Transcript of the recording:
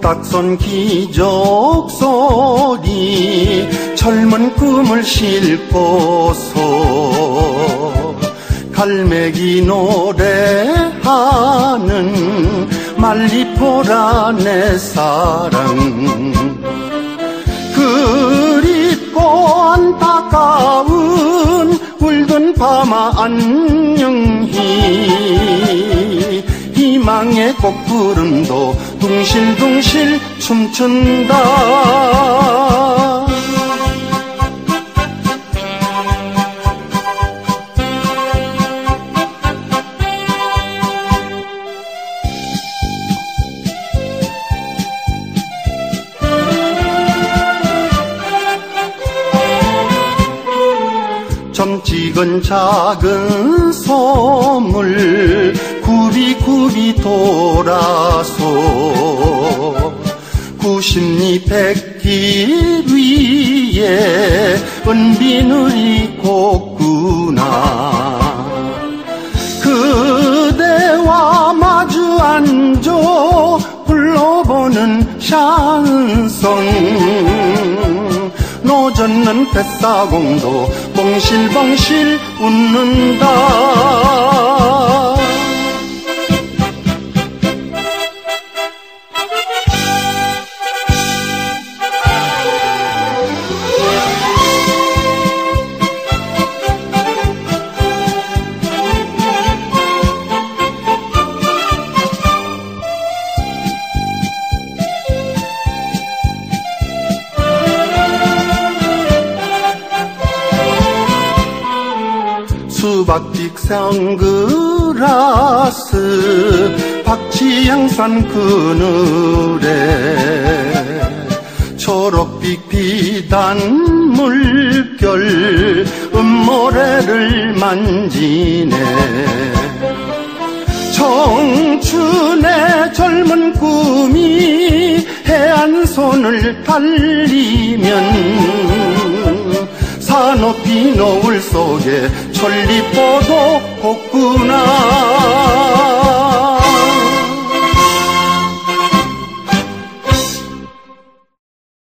낯선 기적 소리 젊은 꿈을 싣고서 갈매기 노래하는 말리포라 내 사랑. 그립고 안타까운 울던 밤아 안녕히 희망의 꽃구름도 둥실둥실 춤춘다 점 찍은 작은 소물 굽이굽이 돌아서 구십리 백길 위에 은비늘이 곱구나. 그대와 마주 앉아 불러보는 샹 노젓는 뱃사공도 뻥실뻥실 웃는다 수박빛 선글라스 박지향산 그늘에 초록빛 비단 물결 음모래를 만지네. 청춘의 젊은 꿈이 해안 손을 달리면 산호피 노을 속에 천리포도 걷구나